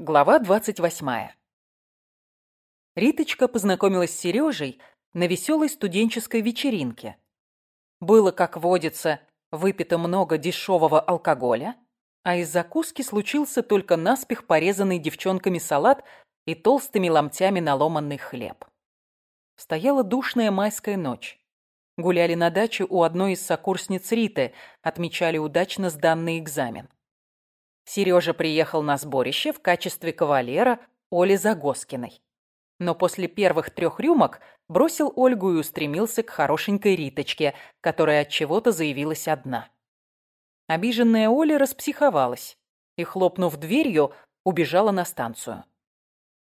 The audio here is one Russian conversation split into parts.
Глава 28. Риточка познакомилась с Сережей на веселой студенческой вечеринке. Было, как водится, выпито много дешевого алкоголя, а из закуски случился только наспех порезанный девчонками салат и толстыми ломтями наломанный хлеб. Стояла душная майская ночь. Гуляли на даче у одной из сокурсниц Риты, отмечали удачно сданный экзамен. Сережа приехал на сборище в качестве кавалера Оли Загоскиной. Но после первых трех рюмок бросил Ольгу и устремился к хорошенькой Риточке, которая от чего-то заявилась одна. Обиженная Оля распсиховалась и, хлопнув дверью, убежала на станцию.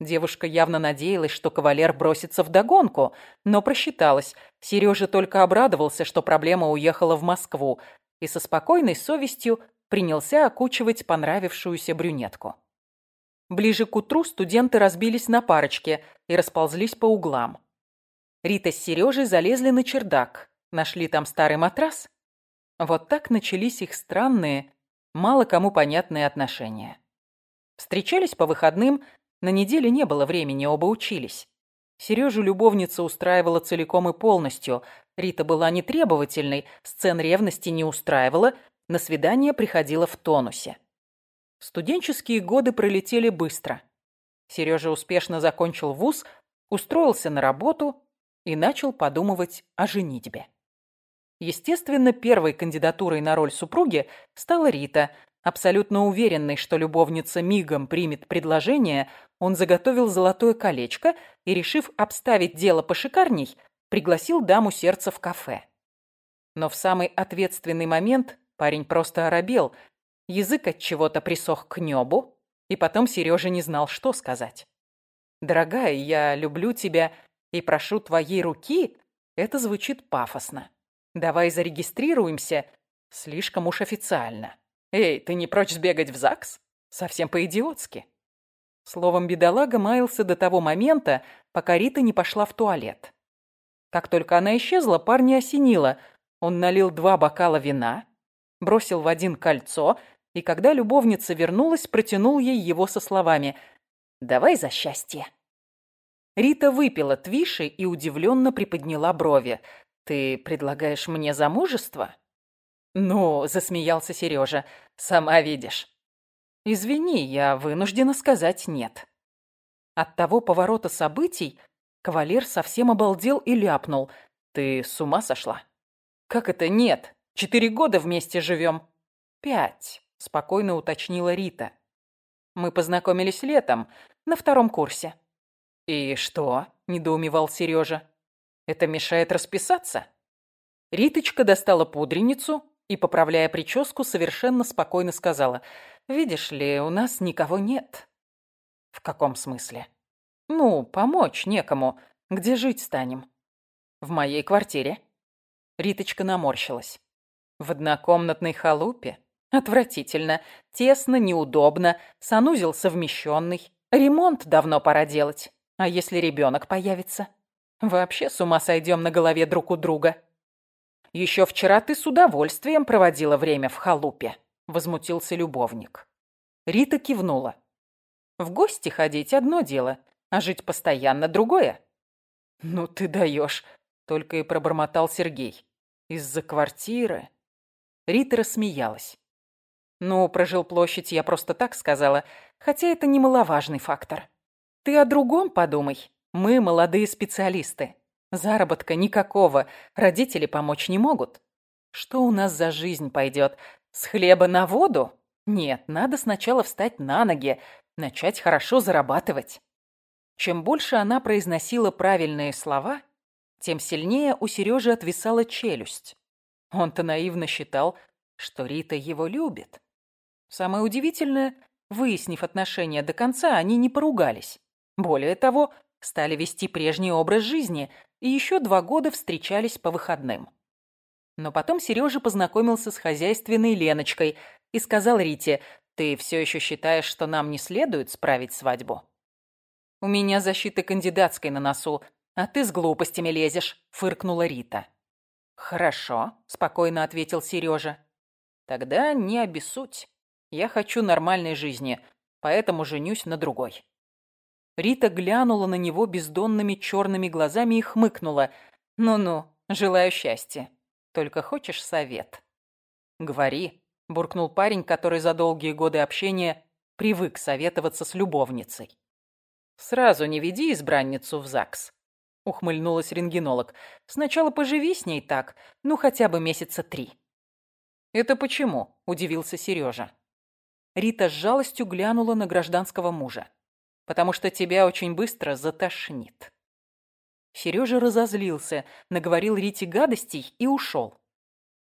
Девушка явно надеялась, что кавалер бросится в догонку, но просчиталась. Сережа только обрадовался, что проблема уехала в Москву, и со спокойной совестью принялся окучивать понравившуюся брюнетку. Ближе к утру студенты разбились на парочки и расползлись по углам. Рита с Сережей залезли на чердак, нашли там старый матрас. Вот так начались их странные, мало кому понятные отношения. Встречались по выходным, на неделе не было времени, оба учились. Сережу любовница устраивала целиком и полностью. Рита была нетребовательной, сцен ревности не устраивала, на свидание приходила в тонусе. Студенческие годы пролетели быстро. Сережа успешно закончил вуз, устроился на работу и начал подумывать о женитьбе. Естественно, первой кандидатурой на роль супруги стала Рита. Абсолютно уверенный, что любовница мигом примет предложение, он заготовил золотое колечко и, решив обставить дело пошикарней, пригласил даму сердца в кафе. Но в самый ответственный момент Парень просто оробел. Язык от чего-то присох к небу, и потом Сережа не знал, что сказать. «Дорогая, я люблю тебя и прошу твоей руки» — это звучит пафосно. «Давай зарегистрируемся» — слишком уж официально. «Эй, ты не прочь сбегать в ЗАГС?» Совсем по-идиотски. Словом, бедолага маялся до того момента, пока Рита не пошла в туалет. Как только она исчезла, парня осенило. Он налил два бокала вина, бросил в один кольцо, и когда любовница вернулась, протянул ей его со словами «Давай за счастье». Рита выпила твиши и удивленно приподняла брови. «Ты предлагаешь мне замужество?» «Ну», — засмеялся Сережа, — «сама видишь». «Извини, я вынуждена сказать нет». От того поворота событий кавалер совсем обалдел и ляпнул. «Ты с ума сошла?» «Как это нет? Четыре года вместе живем». «Пять», — спокойно уточнила Рита. «Мы познакомились летом, на втором курсе». «И что?» — недоумевал Сережа. «Это мешает расписаться?» Риточка достала пудреницу и, поправляя прическу, совершенно спокойно сказала. «Видишь ли, у нас никого нет». «В каком смысле?» «Ну, помочь некому. Где жить станем?» «В моей квартире». Риточка наморщилась. В однокомнатной халупе? Отвратительно. Тесно, неудобно. Санузел совмещенный. Ремонт давно пора делать. А если ребенок появится? Вообще с ума сойдем на голове друг у друга. Еще вчера ты с удовольствием проводила время в халупе, возмутился любовник. Рита кивнула. В гости ходить одно дело, а жить постоянно другое. Ну ты даешь, только и пробормотал Сергей. Из-за квартиры. Рита рассмеялась. «Ну, про жилплощадь я просто так сказала, хотя это немаловажный фактор. Ты о другом подумай. Мы молодые специалисты. Заработка никакого, родители помочь не могут. Что у нас за жизнь пойдет? С хлеба на воду? Нет, надо сначала встать на ноги, начать хорошо зарабатывать». Чем больше она произносила правильные слова, тем сильнее у Сережи отвисала челюсть. Он-то наивно считал, что Рита его любит. Самое удивительное, выяснив отношения до конца, они не поругались. Более того, стали вести прежний образ жизни и еще два года встречались по выходным. Но потом Сережа познакомился с хозяйственной Леночкой и сказал Рите, «Ты все еще считаешь, что нам не следует справить свадьбу?» «У меня защита кандидатской на носу, а ты с глупостями лезешь», — фыркнула Рита. «Хорошо», — спокойно ответил Сережа. «Тогда не обессудь. Я хочу нормальной жизни. поэтому женюсь на другой». Рита глянула на него бездонными черными глазами и хмыкнула. «Ну-ну, желаю счастья. Только хочешь совет?» «Говори», — буркнул парень, который за долгие годы общения привык советоваться с любовницей. «Сразу не веди избранницу в ЗАГС», — ухмыльнулась рентгенолог. «Сначала поживи с ней так, ну хотя бы месяца три». «Это почему?» — удивился Сережа. Рита с жалостью глянула на гражданского мужа потому что тебя очень быстро затошнит». Сережа разозлился, наговорил Рите гадостей и ушел.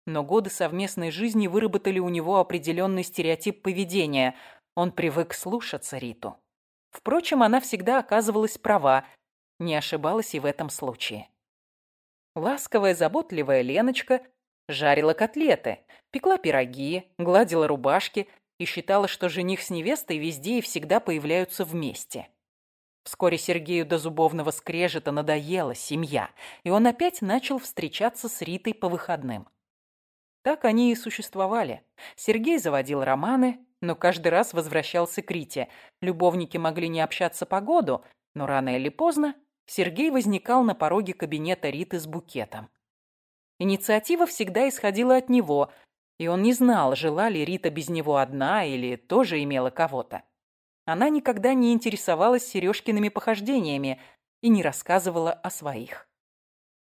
Но годы совместной жизни выработали у него определенный стереотип поведения. Он привык слушаться Риту. Впрочем, она всегда оказывалась права, не ошибалась и в этом случае. Ласковая, заботливая Леночка жарила котлеты, пекла пироги, гладила рубашки, и считала, что жених с невестой везде и всегда появляются вместе. Вскоре Сергею до зубовного скрежета надоела семья, и он опять начал встречаться с Ритой по выходным. Так они и существовали. Сергей заводил романы, но каждый раз возвращался к Рите. Любовники могли не общаться по году, но рано или поздно Сергей возникал на пороге кабинета Риты с букетом. Инициатива всегда исходила от него, и он не знал, жила ли Рита без него одна или тоже имела кого-то. Она никогда не интересовалась Сережкиными похождениями и не рассказывала о своих.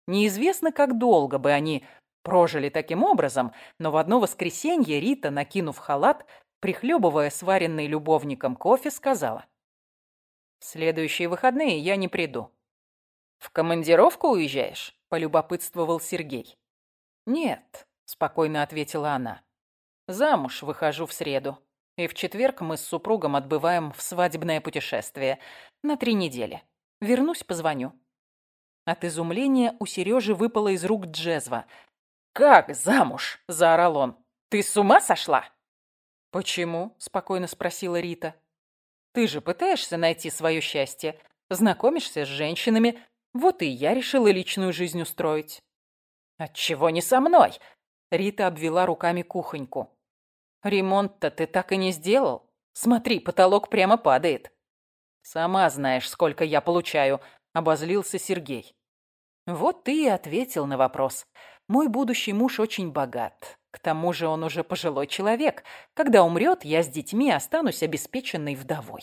Неизвестно, как долго бы они прожили таким образом, но в одно воскресенье Рита, накинув халат, прихлебывая сваренный любовником кофе, сказала. «В следующие выходные я не приду». «В командировку уезжаешь?» – полюбопытствовал Сергей. «Нет, спокойно ответила она. Замуж выхожу в среду. И в четверг мы с супругом отбываем в свадебное путешествие. На три недели. Вернусь, позвоню. От изумления у Сережи выпало из рук джезва. «Как замуж?» – заорал он. «Ты с ума сошла?» «Почему?» – спокойно спросила Рита. «Ты же пытаешься найти свое счастье, знакомишься с женщинами. Вот и я решила личную жизнь устроить». «Отчего не со мной?» Рита обвела руками кухоньку. «Ремонт-то ты так и не сделал? Смотри, потолок прямо падает». «Сама знаешь, сколько я получаю», — обозлился Сергей. «Вот ты и ответил на вопрос. Мой будущий муж очень богат. К тому же он уже пожилой человек. Когда умрет, я с детьми останусь обеспеченной вдовой».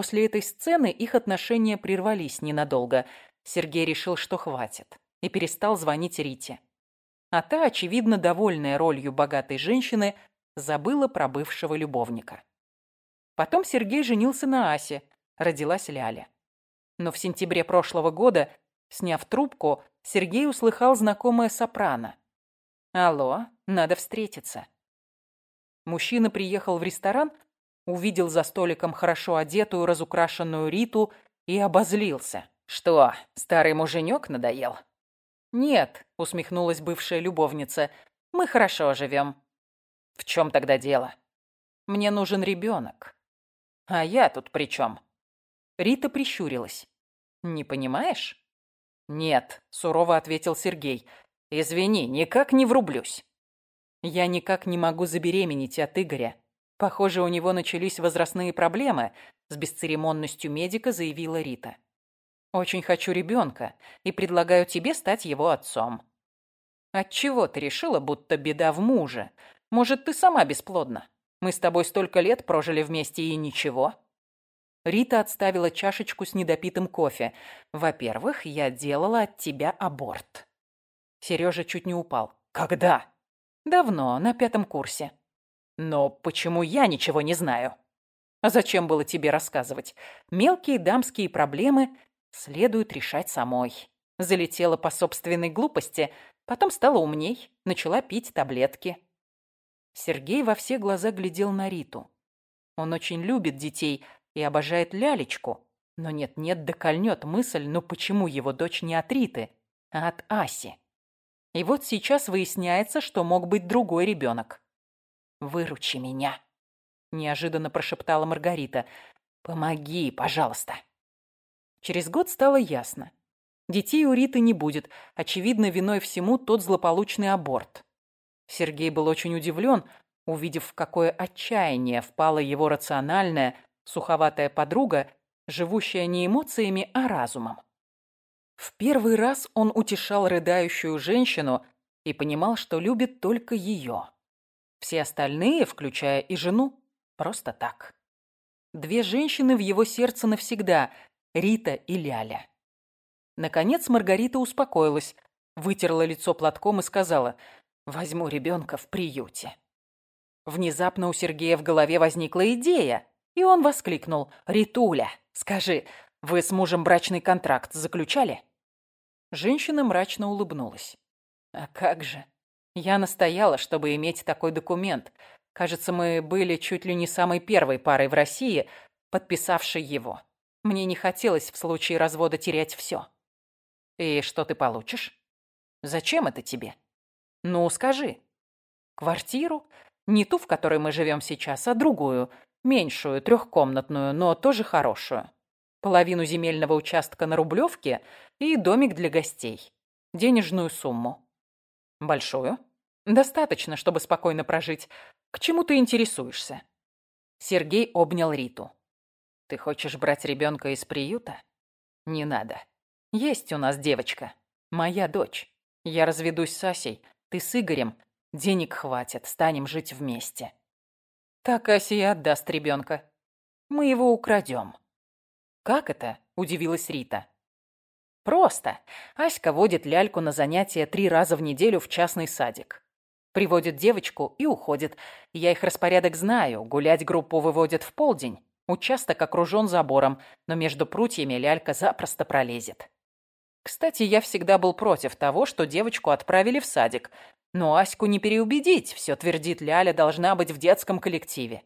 После этой сцены их отношения прервались ненадолго. Сергей решил, что хватит, и перестал звонить Рите а та, очевидно довольная ролью богатой женщины, забыла про бывшего любовника. Потом Сергей женился на Асе, родилась Ляля. Но в сентябре прошлого года, сняв трубку, Сергей услыхал знакомое сопрано. «Алло, надо встретиться». Мужчина приехал в ресторан, увидел за столиком хорошо одетую, разукрашенную Риту и обозлился. «Что, старый муженек надоел?» «Нет», — усмехнулась бывшая любовница, — «мы хорошо живем». «В чем тогда дело?» «Мне нужен ребенок». «А я тут при чем?» Рита прищурилась. «Не понимаешь?» «Нет», — сурово ответил Сергей. «Извини, никак не врублюсь». «Я никак не могу забеременеть от Игоря. Похоже, у него начались возрастные проблемы», — с бесцеремонностью медика заявила Рита. Очень хочу ребенка и предлагаю тебе стать его отцом. Отчего ты решила, будто беда в муже? Может, ты сама бесплодна? Мы с тобой столько лет прожили вместе и ничего. Рита отставила чашечку с недопитым кофе. Во-первых, я делала от тебя аборт. Сережа чуть не упал. Когда? Давно, на пятом курсе. Но почему я ничего не знаю? А зачем было тебе рассказывать? Мелкие дамские проблемы следует решать самой. Залетела по собственной глупости, потом стала умней, начала пить таблетки. Сергей во все глаза глядел на Риту. Он очень любит детей и обожает лялечку, но нет-нет, докольнет мысль, ну почему его дочь не от Риты, а от Аси. И вот сейчас выясняется, что мог быть другой ребенок. «Выручи меня», — неожиданно прошептала Маргарита. «Помоги, пожалуйста». Через год стало ясно. Детей у Риты не будет. Очевидно, виной всему тот злополучный аборт. Сергей был очень удивлен. увидев, в какое отчаяние впала его рациональная, суховатая подруга, живущая не эмоциями, а разумом. В первый раз он утешал рыдающую женщину и понимал, что любит только ее. Все остальные, включая и жену, просто так. Две женщины в его сердце навсегда – Рита и Ляля. Наконец Маргарита успокоилась, вытерла лицо платком и сказала «Возьму ребенка в приюте». Внезапно у Сергея в голове возникла идея, и он воскликнул «Ритуля, скажи, вы с мужем брачный контракт заключали?» Женщина мрачно улыбнулась. «А как же? Я настояла, чтобы иметь такой документ. Кажется, мы были чуть ли не самой первой парой в России, подписавшей его. Мне не хотелось в случае развода терять все. И что ты получишь? Зачем это тебе? Ну, скажи. Квартиру? Не ту, в которой мы живем сейчас, а другую, меньшую, трехкомнатную, но тоже хорошую. Половину земельного участка на Рублевке и домик для гостей. Денежную сумму. Большую? Достаточно, чтобы спокойно прожить. К чему ты интересуешься? Сергей обнял Риту. Ты хочешь брать ребенка из приюта? Не надо. Есть у нас девочка. Моя дочь. Я разведусь с Асей. Ты с Игорем. Денег хватит. Станем жить вместе. Так Ася и отдаст ребенка. Мы его украдем. Как это? Удивилась Рита. Просто. Аська водит ляльку на занятия три раза в неделю в частный садик. Приводит девочку и уходит. Я их распорядок знаю. Гулять группу выводят в полдень. Участок окружен забором, но между прутьями лялька запросто пролезет. Кстати, я всегда был против того, что девочку отправили в садик. Но Аську не переубедить, все твердит Ляля, должна быть в детском коллективе.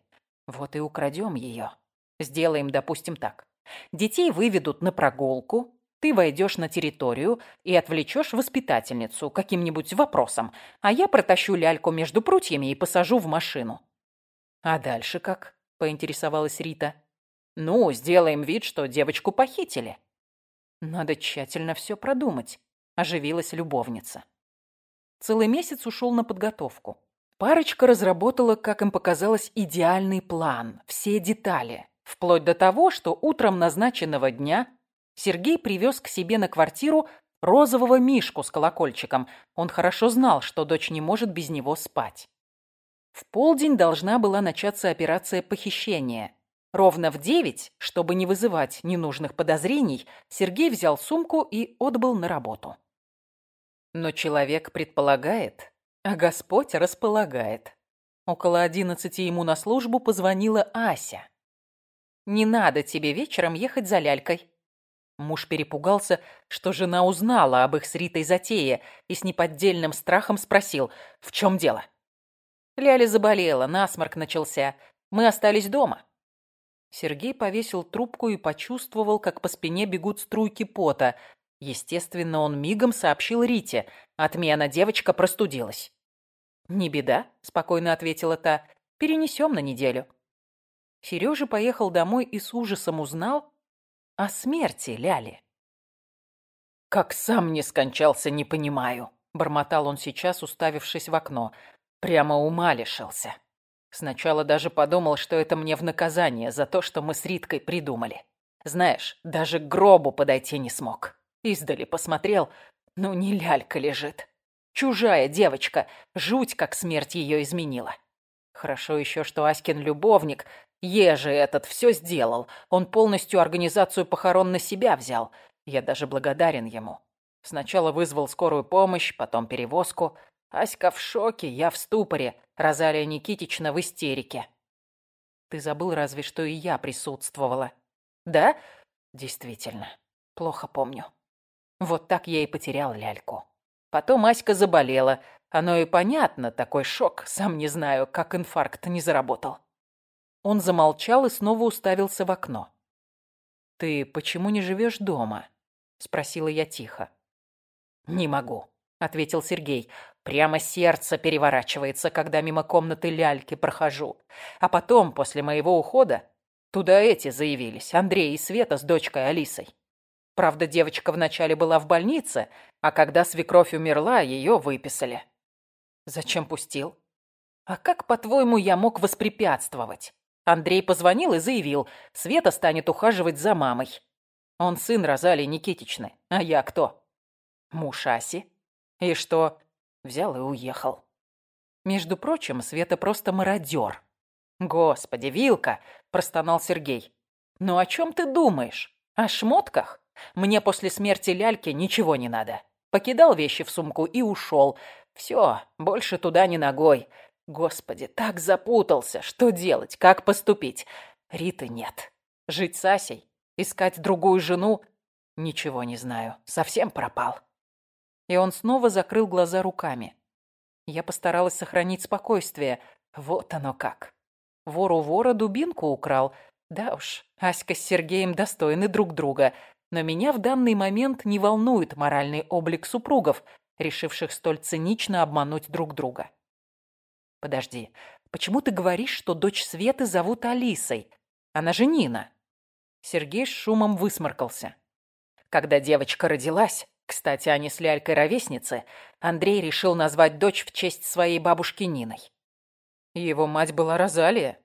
Вот и украдем ее. Сделаем, допустим, так. Детей выведут на прогулку, ты войдешь на территорию и отвлечешь воспитательницу каким-нибудь вопросом, а я протащу ляльку между прутьями и посажу в машину. А дальше как? Поинтересовалась Рита. Ну, сделаем вид, что девочку похитили. Надо тщательно все продумать, оживилась любовница. Целый месяц ушел на подготовку. Парочка разработала, как им показалось, идеальный план, все детали, вплоть до того, что утром назначенного дня Сергей привез к себе на квартиру розового мишку с колокольчиком. Он хорошо знал, что дочь не может без него спать. В полдень должна была начаться операция похищения. Ровно в девять, чтобы не вызывать ненужных подозрений, Сергей взял сумку и отбыл на работу. Но человек предполагает, а Господь располагает. Около одиннадцати ему на службу позвонила Ася. «Не надо тебе вечером ехать за лялькой», Муж перепугался, что жена узнала об их с Ритой затее и с неподдельным страхом спросил, в чем дело. Ляля заболела, насморк начался. Мы остались дома. Сергей повесил трубку и почувствовал, как по спине бегут струйки пота. Естественно, он мигом сообщил Рите. Отмена девочка простудилась. «Не беда», — спокойно ответила та. «Перенесем на неделю». Сережа поехал домой и с ужасом узнал, о смерти Ляли. «Как сам не скончался, не понимаю», — бормотал он сейчас, уставившись в окно. «Прямо ума лишился. Сначала даже подумал, что это мне в наказание за то, что мы с Риткой придумали. Знаешь, даже к гробу подойти не смог. Издали посмотрел, ну не лялька лежит. Чужая девочка, жуть, как смерть ее изменила. Хорошо еще, что Аськин любовник Ежи этот все сделал. Он полностью организацию похорон на себя взял. Я даже благодарен ему. Сначала вызвал скорую помощь, потом перевозку. Аська в шоке, я в ступоре. Розалия Никитична в истерике. Ты забыл разве, что и я присутствовала. Да? Действительно. Плохо помню. Вот так я и потерял ляльку. Потом Аська заболела. Оно и понятно, такой шок. Сам не знаю, как инфаркт не заработал. Он замолчал и снова уставился в окно. «Ты почему не живешь дома?» – спросила я тихо. «Не могу», – ответил Сергей. «Прямо сердце переворачивается, когда мимо комнаты ляльки прохожу. А потом, после моего ухода, туда эти заявились, Андрей и Света с дочкой Алисой. Правда, девочка вначале была в больнице, а когда свекровь умерла, ее выписали. Зачем пустил? А как, по-твоему, я мог воспрепятствовать? Андрей позвонил и заявил, Света станет ухаживать за мамой. Он сын Розалии Никитичны, а я кто? Муж Аси. И что? Взял и уехал. Между прочим, Света просто мародер. Господи, Вилка, простонал Сергей. Ну о чем ты думаешь? О шмотках? Мне после смерти ляльки ничего не надо. Покидал вещи в сумку и ушел. Все, больше туда ни ногой. Господи, так запутался. Что делать? Как поступить? Риты нет. Жить с Асей? Искать другую жену? Ничего не знаю. Совсем пропал. И он снова закрыл глаза руками. Я постаралась сохранить спокойствие. Вот оно как. Вор у вора дубинку украл. Да уж, Аська с Сергеем достойны друг друга. Но меня в данный момент не волнует моральный облик супругов, решивших столь цинично обмануть друг друга. Подожди, почему ты говоришь, что дочь Светы зовут Алисой? Она же Нина. Сергей с шумом высморкался. Когда девочка родилась, кстати, они с Лялькой ровесницы, Андрей решил назвать дочь в честь своей бабушки Ниной. Его мать была Розалия.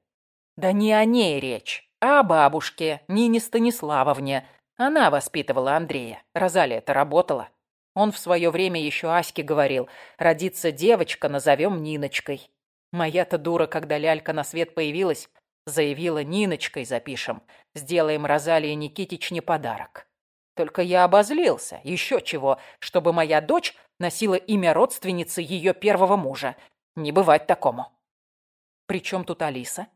Да не о ней речь, а о бабушке, Нине Станиславовне, она воспитывала Андрея. Розалия-то работала. Он в свое время еще Аське говорил, родится девочка, назовем Ниночкой. Моя-то дура, когда лялька на свет появилась, заявила Ниночкой запишем. Сделаем Розалии Никитичне подарок. Только я обозлился. Еще чего, чтобы моя дочь носила имя родственницы ее первого мужа. Не бывать такому. Причем тут Алиса?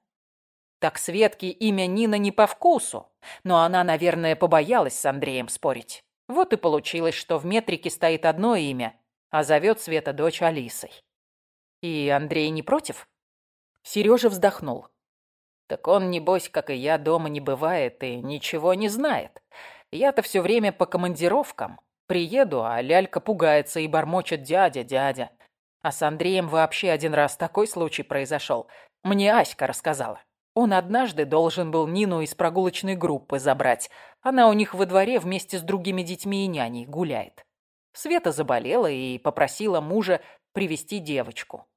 Так Светке имя Нина не по вкусу, но она, наверное, побоялась с Андреем спорить. Вот и получилось, что в метрике стоит одно имя, а зовет Света дочь Алисой. И Андрей не против? Сережа вздохнул. Так он, небось, как и я, дома не бывает и ничего не знает. Я-то все время по командировкам. Приеду, а лялька пугается и бормочет «дядя, дядя». А с Андреем вообще один раз такой случай произошел. Мне Аська рассказала. Он однажды должен был Нину из прогулочной группы забрать. Она у них во дворе вместе с другими детьми и няней гуляет. Света заболела и попросила мужа привести девочку.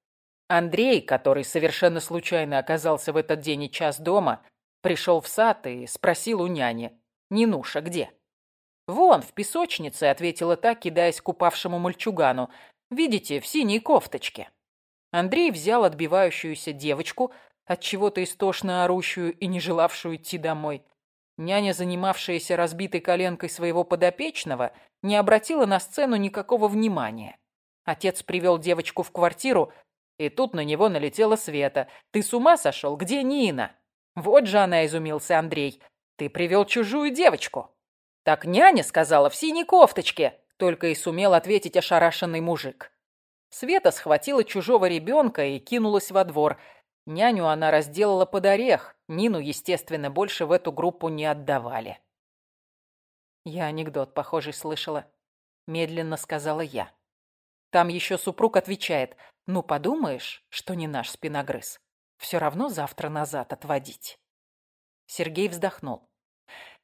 Андрей, который совершенно случайно оказался в этот день и час дома, пришел в сад и спросил у няни, «Нинуша где?» «Вон, в песочнице», — ответила та, кидаясь к упавшему мальчугану. «Видите, в синей кофточке». Андрей взял отбивающуюся девочку, от чего-то истошно орущую и не желавшую идти домой. Няня, занимавшаяся разбитой коленкой своего подопечного, не обратила на сцену никакого внимания. Отец привел девочку в квартиру, и тут на него налетела Света. «Ты с ума сошел? Где Нина?» «Вот же она», — изумился Андрей. «Ты привел чужую девочку». «Так няня сказала в синей кофточке», — только и сумел ответить ошарашенный мужик. Света схватила чужого ребенка и кинулась во двор — Няню она разделала под орех. Нину, естественно, больше в эту группу не отдавали. Я анекдот похожий слышала. Медленно сказала я. Там еще супруг отвечает. Ну, подумаешь, что не наш спиногрыз. Все равно завтра назад отводить. Сергей вздохнул.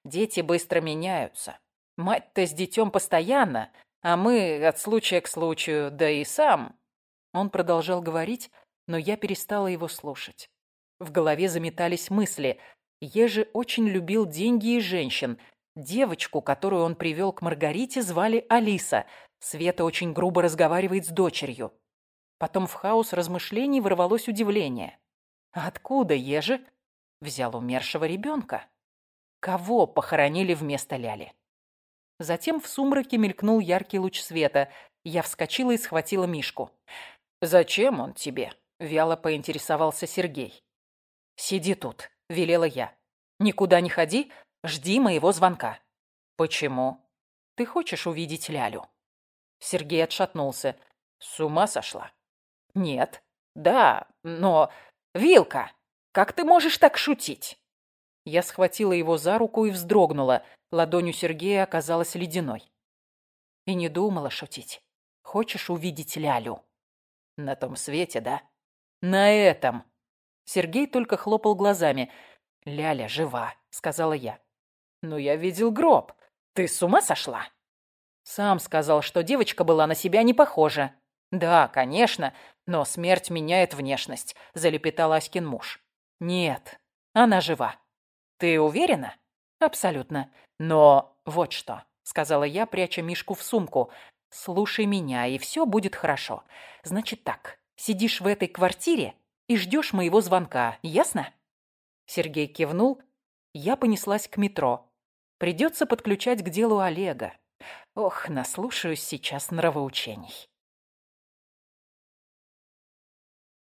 Дети быстро меняются. Мать-то с детем постоянно, а мы от случая к случаю, да и сам. Он продолжал говорить, но я перестала его слушать. В голове заметались мысли. Ежи очень любил деньги и женщин. Девочку, которую он привел к Маргарите, звали Алиса. Света очень грубо разговаривает с дочерью. Потом в хаос размышлений ворвалось удивление. Откуда Ежи взял умершего ребенка? Кого похоронили вместо Ляли? Затем в сумраке мелькнул яркий луч света. Я вскочила и схватила Мишку. «Зачем он тебе?» Вяло поинтересовался Сергей. «Сиди тут», — велела я. «Никуда не ходи, жди моего звонка». «Почему?» «Ты хочешь увидеть Лялю?» Сергей отшатнулся. «С ума сошла?» «Нет». «Да, но... Вилка, как ты можешь так шутить?» Я схватила его за руку и вздрогнула. Ладонь у Сергея оказалась ледяной. И не думала шутить. «Хочешь увидеть Лялю?» «На том свете, да?» «На этом!» Сергей только хлопал глазами. «Ляля жива», — сказала я. «Но я видел гроб. Ты с ума сошла?» Сам сказал, что девочка была на себя не похожа. «Да, конечно. Но смерть меняет внешность, залепетал Аськин муж. Нет, она жива. Ты уверена? Абсолютно. Но вот что, сказала я, пряча Мишку в сумку. Слушай меня, и все будет хорошо. Значит так, сидишь в этой квартире и ждешь моего звонка, ясно? Сергей кивнул. Я понеслась к метро. Придется подключать к делу Олега. Ох, наслушаюсь сейчас нравоучений.